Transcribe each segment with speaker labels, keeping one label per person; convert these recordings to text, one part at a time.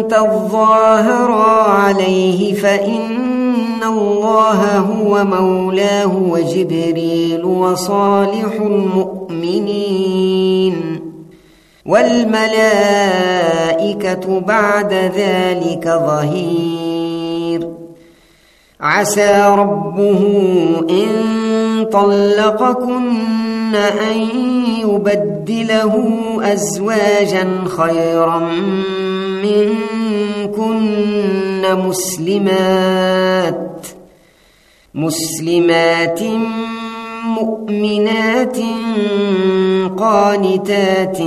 Speaker 1: تظاهرا عليه فإن الله هو مولاه وجبريل وصالح المؤمنين والملائكة بعد ذلك ظهير عسى ربه إن طلقكن أن يبدله أزواجا خيرا منكن مسلمات مسلمات مؤمنات قانتات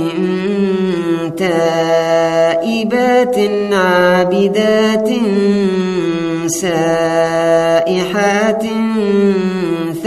Speaker 1: تائبات عابدات سائحات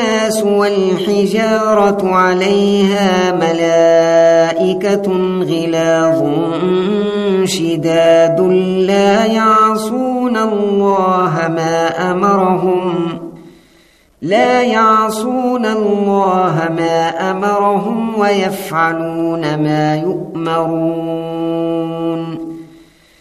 Speaker 1: الناس والحجارة عليها ملائكة غلاظ شداد لا يعصون الله ما أمرهم لا يعصون الله ما أمرهم ويفعلون ما يؤمرون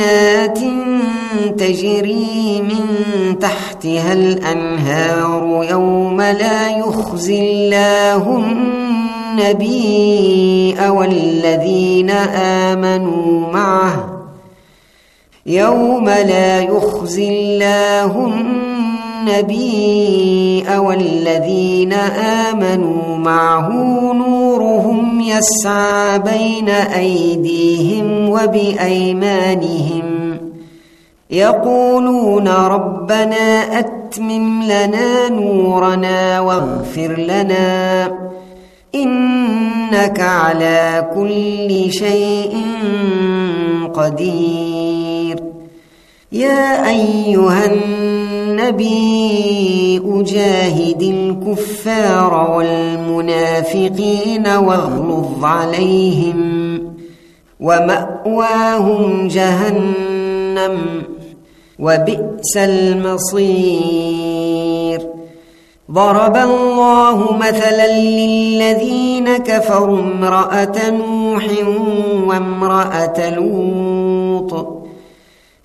Speaker 1: جنات تجري من تحتها الأنهار يوم لا يخزي الله النبي والذين آمنوا معه يوم لا يخزي الله النبي النبي أو الذين آمنوا معه نورهم يسعى بين أيديهم وبأيمانهم يقولون ربنا أتمم لنا نورنا واغفر لنا إنك على كل شيء قدير يا أيها الناس النبي أجاهد الكفار والمنافقين واغلظ عليهم ومأواهم جهنم وبئس المصير ضرب الله مثلا للذين كفروا امرأة نوح وامرأة لوط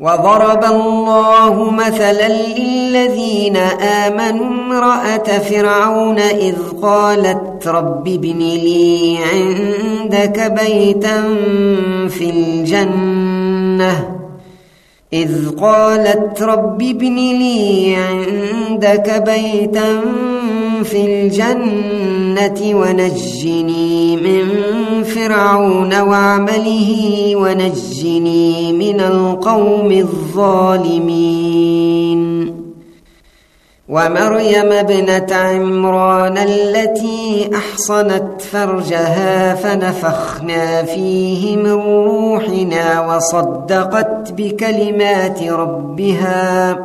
Speaker 1: وضرب الله مثلا للذين آمنوا امرأة فرعون إذ قالت رب ابن لي عندك بيتا في الجنة إذ قالت رب ابن لي عندك بيتا في الجنة ونجني من فرعون وعمله ونجني من القوم الظالمين ومريم ابنة عمران التي أحصنت فرجها فنفخنا فيه من روحنا وصدقت بكلمات ربها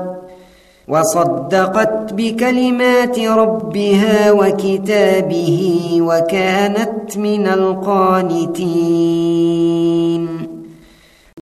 Speaker 1: وصدقت بكلمات ربها وكتابه وكانت كنت من القانتين